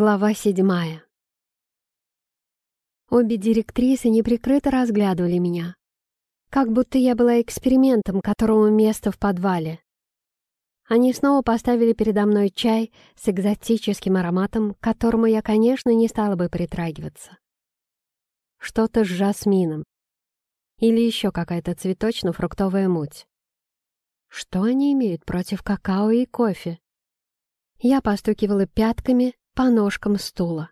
Глава седьмая. Обе директрисы неприкрыто разглядывали меня, как будто я была экспериментом, которому место в подвале. Они снова поставили передо мной чай с экзотическим ароматом, к которому я, конечно, не стала бы притрагиваться. Что-то с жасмином. Или еще какая-то цветочно-фруктовая муть. Что они имеют против какао и кофе? Я постукивала пятками по ножкам стула.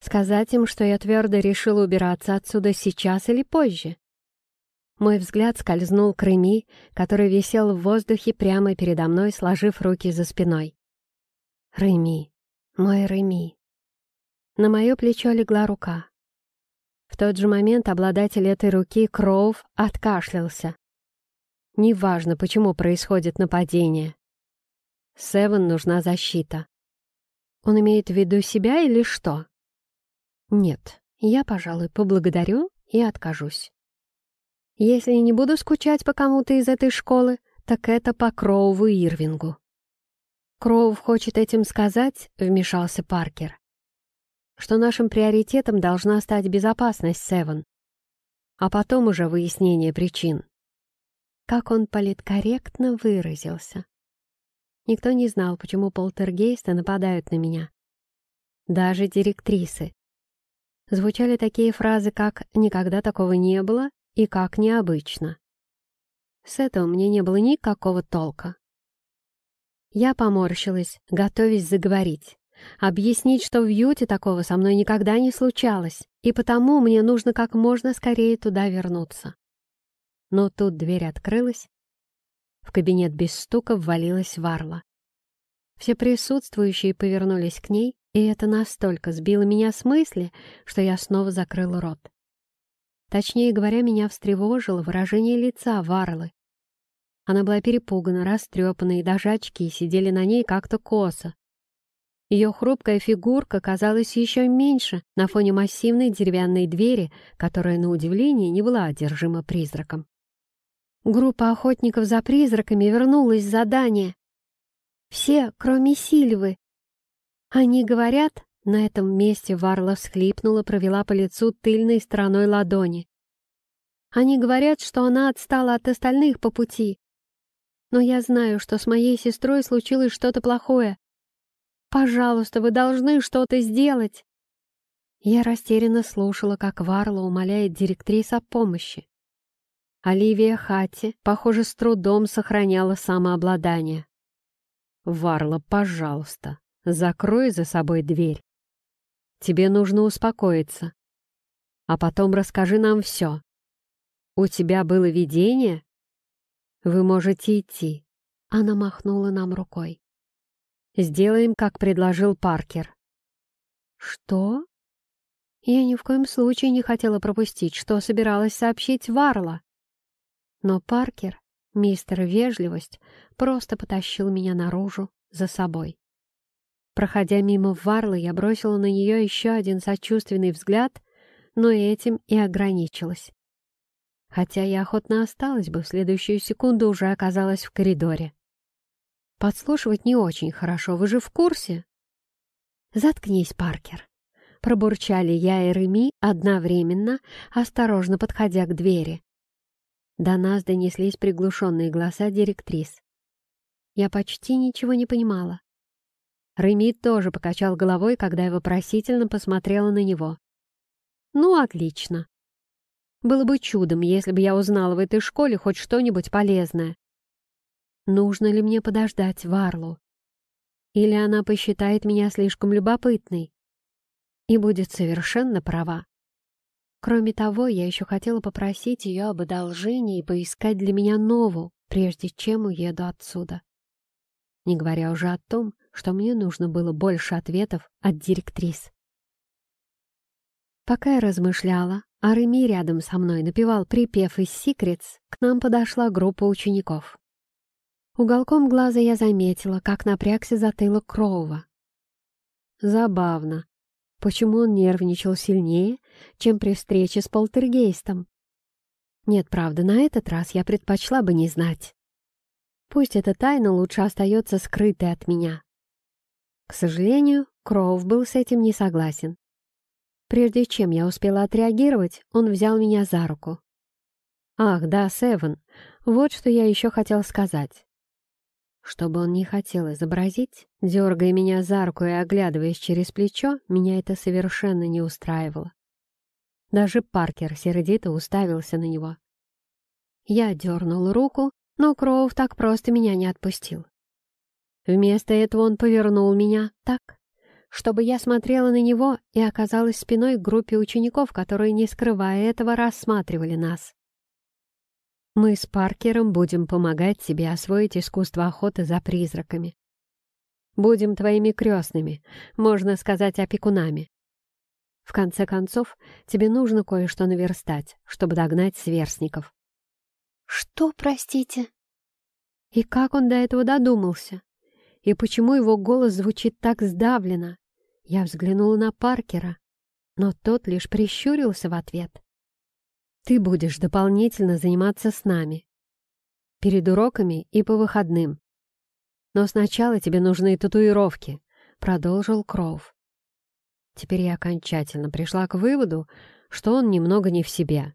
Сказать им, что я твердо решила убираться отсюда сейчас или позже? Мой взгляд скользнул к Реми, который висел в воздухе прямо передо мной, сложив руки за спиной. Реми, мой Реми. На мое плечо легла рука. В тот же момент обладатель этой руки, Кроув, откашлялся. Неважно, почему происходит нападение. Севен нужна защита. Он имеет в виду себя или что? Нет, я, пожалуй, поблагодарю и откажусь. Если не буду скучать по кому-то из этой школы, так это по Кроуву Ирвингу. Кроув хочет этим сказать, вмешался Паркер, что нашим приоритетом должна стать безопасность Севен, а потом уже выяснение причин. Как он политкорректно выразился. Никто не знал, почему полтергейсты нападают на меня. Даже директрисы. Звучали такие фразы, как «никогда такого не было» и «как необычно». С этого мне не было никакого толка. Я поморщилась, готовясь заговорить. Объяснить, что в Юте такого со мной никогда не случалось, и потому мне нужно как можно скорее туда вернуться. Но тут дверь открылась, в кабинет без стука ввалилась Варла. Все присутствующие повернулись к ней, и это настолько сбило меня с мысли, что я снова закрыла рот. Точнее говоря, меня встревожило выражение лица Варлы. Она была перепугана, растрепана, и даже очки сидели на ней как-то косо. Ее хрупкая фигурка казалась еще меньше на фоне массивной деревянной двери, которая, на удивление, не была одержима призраком. Группа охотников за призраками вернулась с задания. Все, кроме Сильвы. Они говорят, на этом месте Варла всхлипнула, провела по лицу тыльной стороной ладони. Они говорят, что она отстала от остальных по пути. Но я знаю, что с моей сестрой случилось что-то плохое. Пожалуйста, вы должны что-то сделать. Я растерянно слушала, как Варла умоляет директрис о помощи. Оливия Хати, похоже, с трудом сохраняла самообладание. «Варла, пожалуйста, закрой за собой дверь. Тебе нужно успокоиться. А потом расскажи нам все. У тебя было видение? Вы можете идти». Она махнула нам рукой. «Сделаем, как предложил Паркер». «Что?» Я ни в коем случае не хотела пропустить, что собиралась сообщить Варла. Но Паркер, мистер Вежливость, просто потащил меня наружу за собой. Проходя мимо Варлы, я бросила на нее еще один сочувственный взгляд, но этим и ограничилась. Хотя я охотно осталась бы, в следующую секунду уже оказалась в коридоре. Подслушивать не очень хорошо, вы же в курсе? Заткнись, Паркер. Пробурчали я и Реми одновременно, осторожно подходя к двери. До нас донеслись приглушенные голоса директрис. Я почти ничего не понимала. Реми тоже покачал головой, когда я вопросительно посмотрела на него. «Ну, отлично. Было бы чудом, если бы я узнала в этой школе хоть что-нибудь полезное. Нужно ли мне подождать Варлу? Или она посчитает меня слишком любопытной и будет совершенно права?» Кроме того, я еще хотела попросить ее об одолжении и поискать для меня нову, прежде чем уеду отсюда. Не говоря уже о том, что мне нужно было больше ответов от директрис. Пока я размышляла, а Реми рядом со мной напевал припев из «Секретс», к нам подошла группа учеников. Уголком глаза я заметила, как напрягся затылок Кроува. Забавно, Почему он нервничал сильнее, чем при встрече с полтергейстом? Нет, правда, на этот раз я предпочла бы не знать. Пусть эта тайна лучше остается скрытой от меня. К сожалению, Кроув был с этим не согласен. Прежде чем я успела отреагировать, он взял меня за руку. «Ах, да, Севен, вот что я еще хотел сказать». Что бы он ни хотел изобразить, дергая меня за руку и оглядываясь через плечо, меня это совершенно не устраивало. Даже Паркер сердито уставился на него. Я дернул руку, но Кроув так просто меня не отпустил. Вместо этого он повернул меня так, чтобы я смотрела на него и оказалась спиной к группе учеников, которые, не скрывая этого, рассматривали нас. Мы с Паркером будем помогать тебе освоить искусство охоты за призраками. Будем твоими крестными, можно сказать, опекунами. В конце концов, тебе нужно кое-что наверстать, чтобы догнать сверстников. Что, простите? И как он до этого додумался? И почему его голос звучит так сдавленно? Я взглянула на Паркера, но тот лишь прищурился в ответ. «Ты будешь дополнительно заниматься с нами. Перед уроками и по выходным. Но сначала тебе нужны татуировки», — продолжил Кроув. Теперь я окончательно пришла к выводу, что он немного не в себе.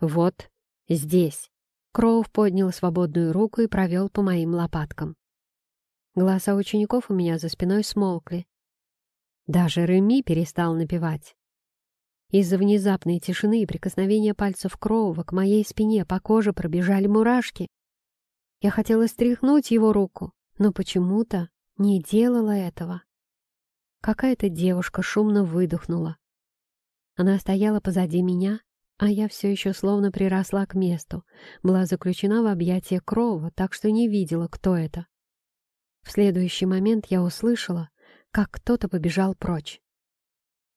«Вот, здесь». Кроув поднял свободную руку и провел по моим лопаткам. Голоса учеников у меня за спиной смолкли. Даже Реми перестал напевать. Из-за внезапной тишины и прикосновения пальцев Кроува к моей спине по коже пробежали мурашки. Я хотела стряхнуть его руку, но почему-то не делала этого. Какая-то девушка шумно выдохнула. Она стояла позади меня, а я все еще словно приросла к месту, была заключена в объятия Кроува, так что не видела, кто это. В следующий момент я услышала, как кто-то побежал прочь.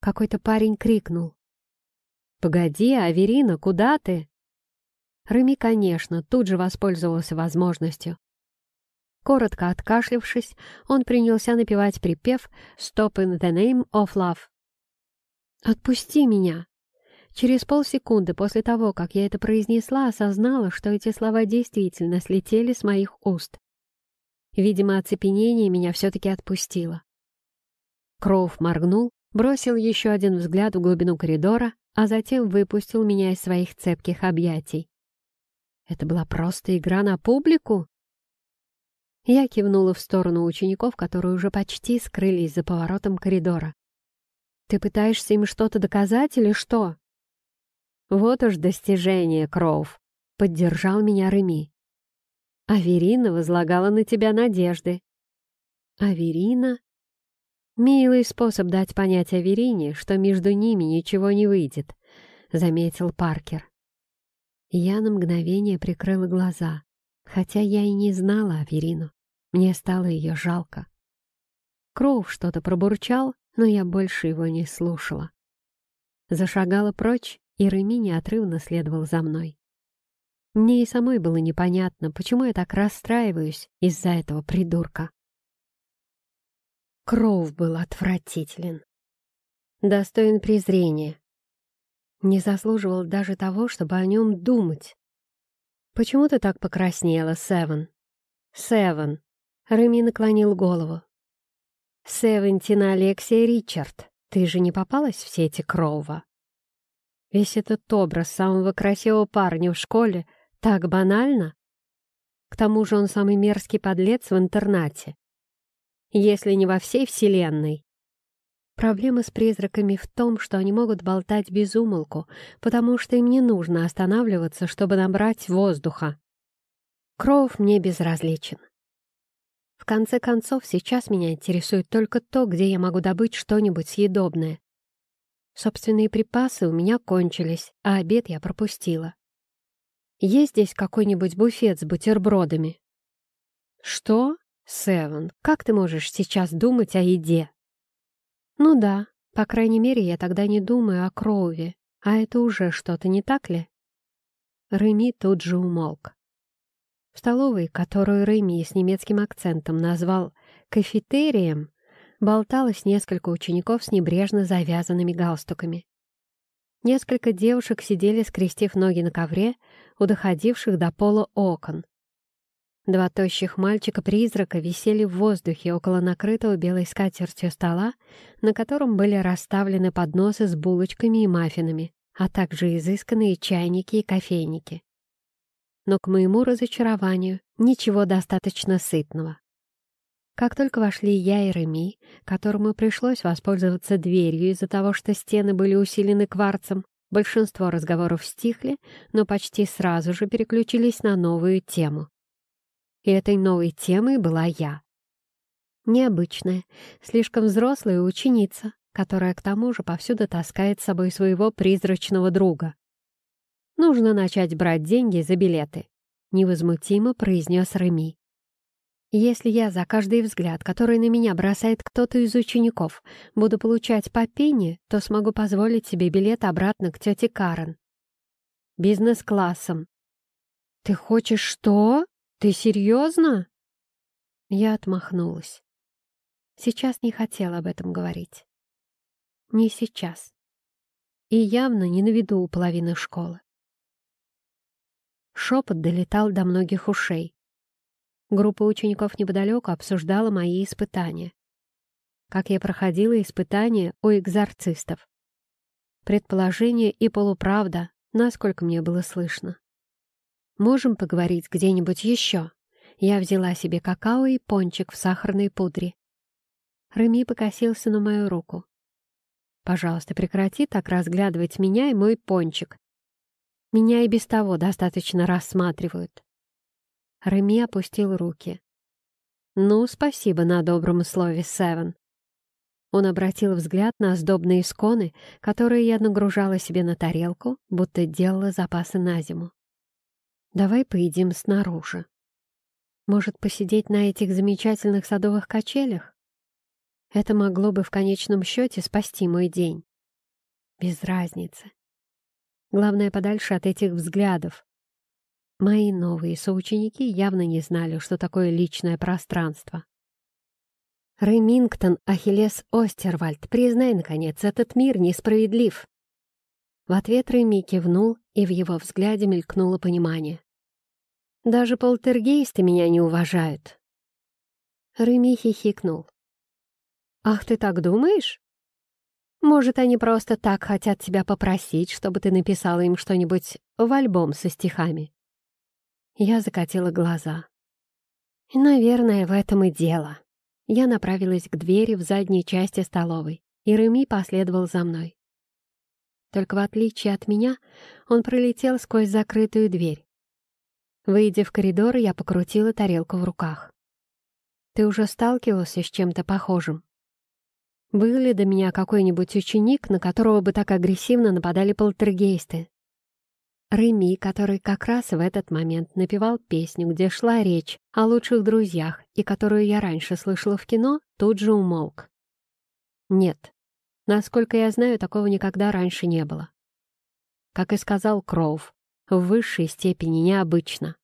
Какой-то парень крикнул. «Погоди, Аверина, куда ты?» Реми, конечно, тут же воспользовался возможностью. Коротко откашлившись, он принялся напевать припев «Stop in the name of love». «Отпусти меня!» Через полсекунды после того, как я это произнесла, осознала, что эти слова действительно слетели с моих уст. Видимо, оцепенение меня все-таки отпустило. Кроув моргнул, бросил еще один взгляд в глубину коридора, а затем выпустил меня из своих цепких объятий. Это была просто игра на публику? Я кивнула в сторону учеников, которые уже почти скрылись за поворотом коридора. «Ты пытаешься им что-то доказать или что?» «Вот уж достижение, Кроув!» — поддержал меня Реми. «Аверина возлагала на тебя надежды». «Аверина?» «Милый способ дать понять Аверине, что между ними ничего не выйдет», — заметил Паркер. Я на мгновение прикрыла глаза, хотя я и не знала Аверину. Мне стало ее жалко. Кроув что-то пробурчал, но я больше его не слушала. Зашагала прочь, и Реми неотрывно следовал за мной. Мне и самой было непонятно, почему я так расстраиваюсь из-за этого придурка. Кроув был отвратителен. Достоин презрения. Не заслуживал даже того, чтобы о нем думать. «Почему ты так покраснела, Севен?» «Севен!» — Реми наклонил голову. «Севентина Алексия Ричард, ты же не попалась в сети Кроува?» Весь этот образ самого красивого парня в школе так банально. К тому же он самый мерзкий подлец в интернате если не во всей Вселенной. Проблема с призраками в том, что они могут болтать без умолку, потому что им не нужно останавливаться, чтобы набрать воздуха. Кроув мне безразличен. В конце концов, сейчас меня интересует только то, где я могу добыть что-нибудь съедобное. Собственные припасы у меня кончились, а обед я пропустила. Есть здесь какой-нибудь буфет с бутербродами? Что? «Севен, как ты можешь сейчас думать о еде?» «Ну да, по крайней мере, я тогда не думаю о Кроуве, а это уже что-то, не так ли?» Реми тут же умолк. В столовой, которую Реми с немецким акцентом назвал «кафетерием», болталось несколько учеников с небрежно завязанными галстуками. Несколько девушек сидели, скрестив ноги на ковре, у доходивших до пола окон. Два тощих мальчика-призрака висели в воздухе около накрытого белой скатертью стола, на котором были расставлены подносы с булочками и маффинами, а также изысканные чайники и кофейники. Но к моему разочарованию ничего достаточно сытного. Как только вошли я и Реми, которому пришлось воспользоваться дверью из-за того, что стены были усилены кварцем, большинство разговоров стихли, но почти сразу же переключились на новую тему и этой новой темой была я. Необычная, слишком взрослая ученица, которая к тому же повсюду таскает с собой своего призрачного друга. «Нужно начать брать деньги за билеты», — невозмутимо произнес Реми. «Если я за каждый взгляд, который на меня бросает кто-то из учеников, буду получать по пенни, то смогу позволить себе билет обратно к тете Карен. Бизнес-классом». «Ты хочешь что?» «Ты серьезно?» Я отмахнулась. Сейчас не хотела об этом говорить. Не сейчас. И явно не на виду у половины школы. Шепот долетал до многих ушей. Группа учеников неподалеку обсуждала мои испытания. Как я проходила испытания у экзорцистов. Предположение и полуправда, насколько мне было слышно. Можем поговорить где-нибудь еще?» Я взяла себе какао и пончик в сахарной пудре. Реми покосился на мою руку. «Пожалуйста, прекрати так разглядывать меня и мой пончик. Меня и без того достаточно рассматривают». Реми опустил руки. «Ну, спасибо на добром слове, Севен». Он обратил взгляд на сдобные сконы, которые я нагружала себе на тарелку, будто делала запасы на зиму. Давай поедим снаружи. Может, посидеть на этих замечательных садовых качелях? Это могло бы в конечном счете спасти мой день. Без разницы. Главное, подальше от этих взглядов. Мои новые соученики явно не знали, что такое личное пространство. Ремингтон, Ахиллес Остервальд, признай, наконец, этот мир несправедлив. В ответ Реми кивнул, и в его взгляде мелькнуло понимание. Даже полтергейсты меня не уважают. Реми хихикнул. «Ах, ты так думаешь? Может, они просто так хотят тебя попросить, чтобы ты написала им что-нибудь в альбом со стихами?» Я закатила глаза. Наверное, в этом и дело. Я направилась к двери в задней части столовой, и Реми последовал за мной. Только в отличие от меня, он пролетел сквозь закрытую дверь. Выйдя в коридор, я покрутила тарелку в руках. «Ты уже сталкивался с чем-то похожим?» Был ли до меня какой-нибудь ученик, на которого бы так агрессивно нападали полтергейсты? Реми, который как раз в этот момент напевал песню, где шла речь о лучших друзьях и которую я раньше слышала в кино, тут же умолк. Нет, насколько я знаю, такого никогда раньше не было. Как и сказал Кроув, в высшей степени необычно.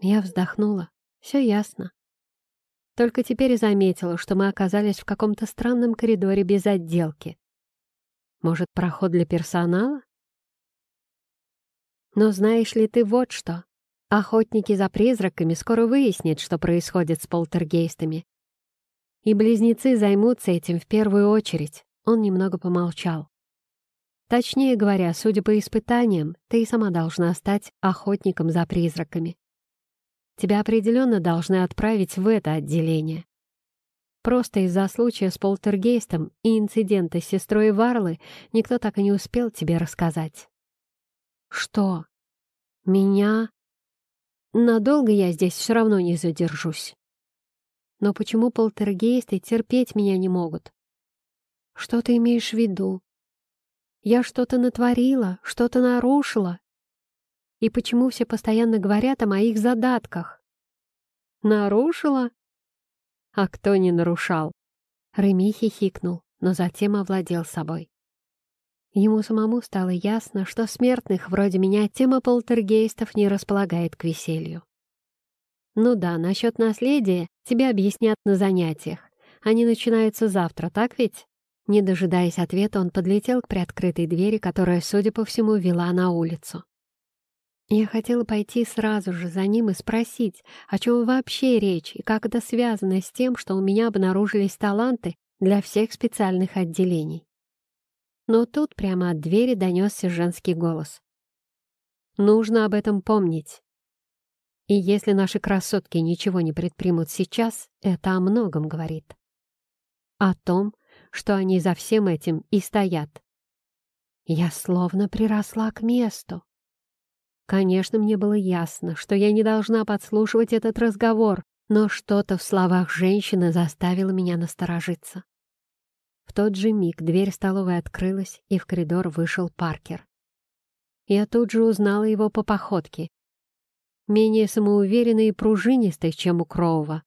Я вздохнула. Все ясно. Только теперь заметила, что мы оказались в каком-то странном коридоре без отделки. Может, проход для персонала? Но знаешь ли ты вот что? Охотники за призраками скоро выяснят, что происходит с полтергейстами. И близнецы займутся этим в первую очередь. Он немного помолчал. Точнее говоря, судя по испытаниям, ты и сама должна стать охотником за призраками. Тебя определенно должны отправить в это отделение. Просто из-за случая с полтергейстом и инцидента с сестрой Варлы никто так и не успел тебе рассказать. Что? Меня? Надолго я здесь все равно не задержусь. Но почему полтергейсты терпеть меня не могут? Что ты имеешь в виду? Я что-то натворила, что-то нарушила. И почему все постоянно говорят о моих задатках? Нарушила? А кто не нарушал? Реми хихикнул, но затем овладел собой. Ему самому стало ясно, что смертных вроде меня тема полтергейстов не располагает к веселью. Ну да, насчет наследия тебе объяснят на занятиях. Они начинаются завтра, так ведь? Не дожидаясь ответа, он подлетел к приоткрытой двери, которая, судя по всему, вела на улицу. Я хотела пойти сразу же за ним и спросить, о чем вообще речь и как это связано с тем, что у меня обнаружились таланты для всех специальных отделений. Но тут прямо от двери донесся женский голос. «Нужно об этом помнить. И если наши красотки ничего не предпримут сейчас, это о многом говорит. О том, что они за всем этим и стоят. Я словно приросла к месту. Конечно, мне было ясно, что я не должна подслушивать этот разговор, но что-то в словах женщины заставило меня насторожиться. В тот же миг дверь столовой открылась, и в коридор вышел Паркер. Я тут же узнала его по походке. Менее самоуверенный и пружинистый, чем у Кроува.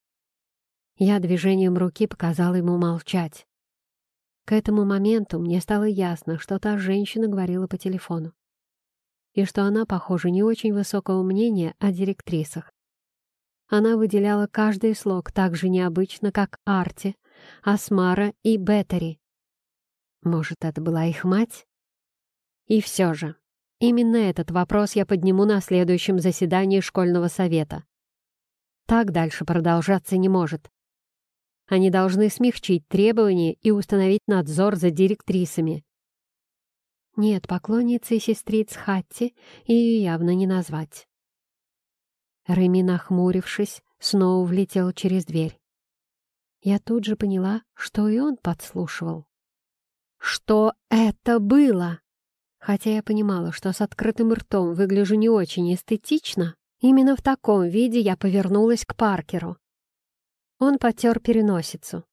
Я движением руки показала ему молчать. К этому моменту мне стало ясно, что та женщина говорила по телефону и что она, похоже, не очень высокого мнения о директрисах. Она выделяла каждый слог так же необычно, как Арти, Асмара и Беттери. Может, это была их мать? И все же, именно этот вопрос я подниму на следующем заседании школьного совета. Так дальше продолжаться не может. Они должны смягчить требования и установить надзор за директрисами. Нет, поклонницей сестриц Хатти ее явно не назвать. Реми, нахмурившись, снова влетел через дверь. Я тут же поняла, что и он подслушивал. Что это было? Хотя я понимала, что с открытым ртом выгляжу не очень эстетично, именно в таком виде я повернулась к Паркеру. Он потер переносицу.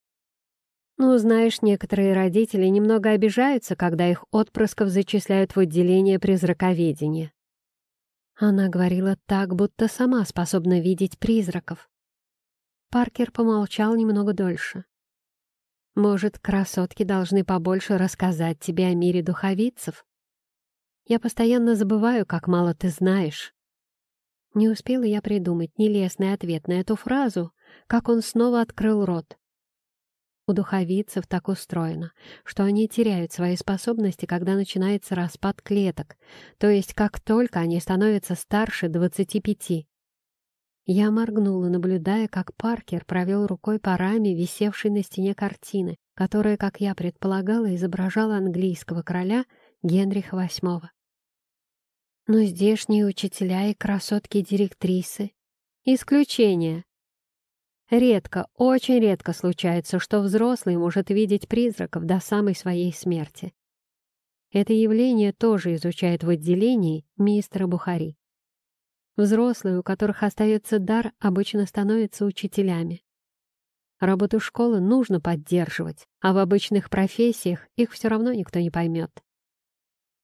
Ну, знаешь, некоторые родители немного обижаются, когда их отпрысков зачисляют в отделение призраковедения. Она говорила так, будто сама способна видеть призраков. Паркер помолчал немного дольше. «Может, красотки должны побольше рассказать тебе о мире духовицев? Я постоянно забываю, как мало ты знаешь». Не успела я придумать нелестный ответ на эту фразу, как он снова открыл рот. У духовицев так устроено, что они теряют свои способности, когда начинается распад клеток, то есть как только они становятся старше 25. Я моргнула, наблюдая, как Паркер провел рукой по раме, висевшей на стене картины, которая, как я предполагала, изображала английского короля Генриха VIII. Но здешние учителя и красотки-директрисы — исключение. Редко, очень редко случается, что взрослый может видеть призраков до самой своей смерти. Это явление тоже изучает в отделении мистера Бухари. Взрослые, у которых остается дар, обычно становятся учителями. Работу школы нужно поддерживать, а в обычных профессиях их все равно никто не поймет.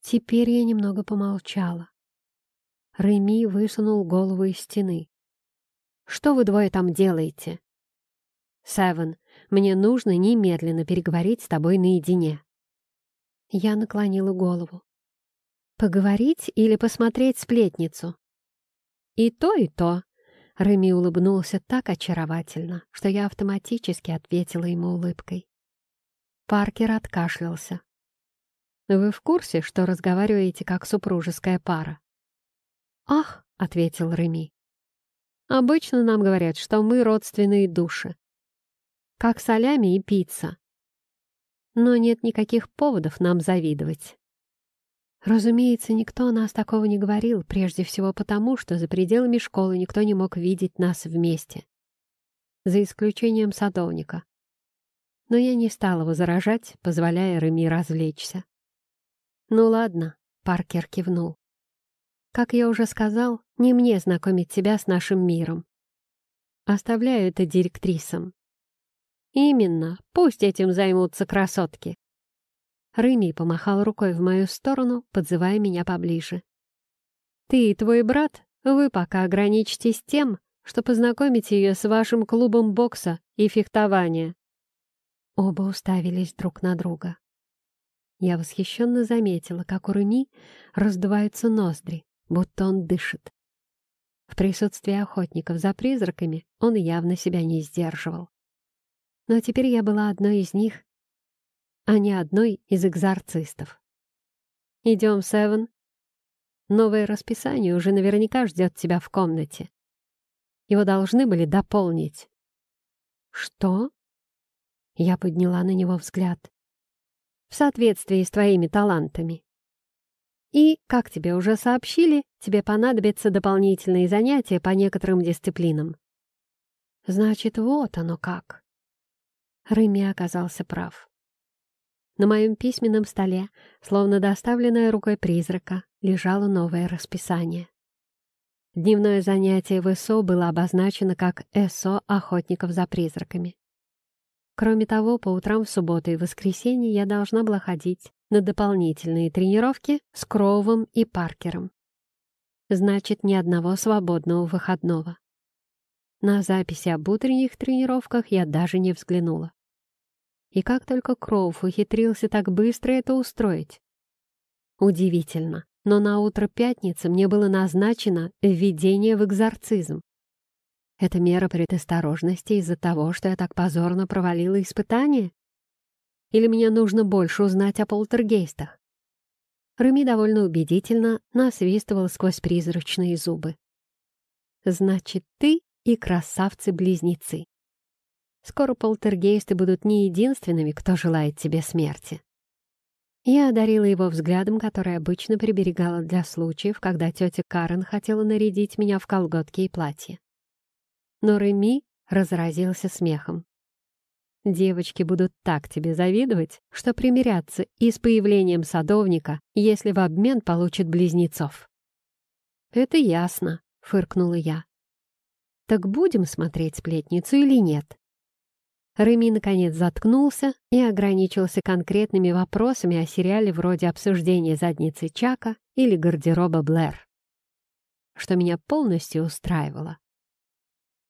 Теперь я немного помолчала. Реми высунул голову из стены. Что вы двое там делаете?» «Севен, мне нужно немедленно переговорить с тобой наедине». Я наклонила голову. «Поговорить или посмотреть сплетницу?» «И то, и то», — Реми улыбнулся так очаровательно, что я автоматически ответила ему улыбкой. Паркер откашлялся. «Вы в курсе, что разговариваете как супружеская пара?» «Ах», — ответил Реми, Обычно нам говорят, что мы родственные души. Как солями и пицца. Но нет никаких поводов нам завидовать. Разумеется, никто о нас такого не говорил, прежде всего потому, что за пределами школы никто не мог видеть нас вместе. За исключением садовника. Но я не стала возражать, позволяя Реми развлечься. «Ну ладно», — Паркер кивнул. Как я уже сказал, не мне знакомить тебя с нашим миром. Оставляю это директрисам. Именно, пусть этим займутся красотки. Рыми помахал рукой в мою сторону, подзывая меня поближе. Ты и твой брат, вы пока ограничьтесь тем, что познакомите ее с вашим клубом бокса и фехтования. Оба уставились друг на друга. Я восхищенно заметила, как у Руми раздуваются ноздри будто он дышит. В присутствии охотников за призраками он явно себя не сдерживал. Но теперь я была одной из них, а не одной из экзорцистов. «Идем, Севен». Новое расписание уже наверняка ждет тебя в комнате. Его должны были дополнить». «Что?» Я подняла на него взгляд. «В соответствии с твоими талантами. И, как тебе уже сообщили, тебе понадобятся дополнительные занятия по некоторым дисциплинам. Значит, вот оно как. Рыми оказался прав. На моем письменном столе, словно доставленное рукой призрака, лежало новое расписание. Дневное занятие в ЭСО было обозначено как ЭСО охотников за призраками. Кроме того, по утрам в субботу и воскресенье я должна была ходить на дополнительные тренировки с Кроувом и Паркером. Значит, ни одного свободного выходного. На записи об утренних тренировках я даже не взглянула. И как только Кроув ухитрился так быстро это устроить. Удивительно, но на утро пятницы мне было назначено введение в экзорцизм. Это мера предосторожности из-за того, что я так позорно провалила испытание? Или мне нужно больше узнать о полтергейстах? Рами довольно убедительно насвистывал сквозь призрачные зубы. «Значит, ты и красавцы-близнецы. Скоро полтергейсты будут не единственными, кто желает тебе смерти». Я одарила его взглядом, который обычно приберегала для случаев, когда тетя Карен хотела нарядить меня в колготки и платье. Но Реми разразился смехом. Девочки будут так тебе завидовать, что примирятся и с появлением садовника, если в обмен получат близнецов. «Это ясно», — фыркнула я. «Так будем смотреть сплетницу или нет?» Реми наконец заткнулся и ограничился конкретными вопросами о сериале вроде обсуждения задницы Чака или гардероба Блэр. Что меня полностью устраивало.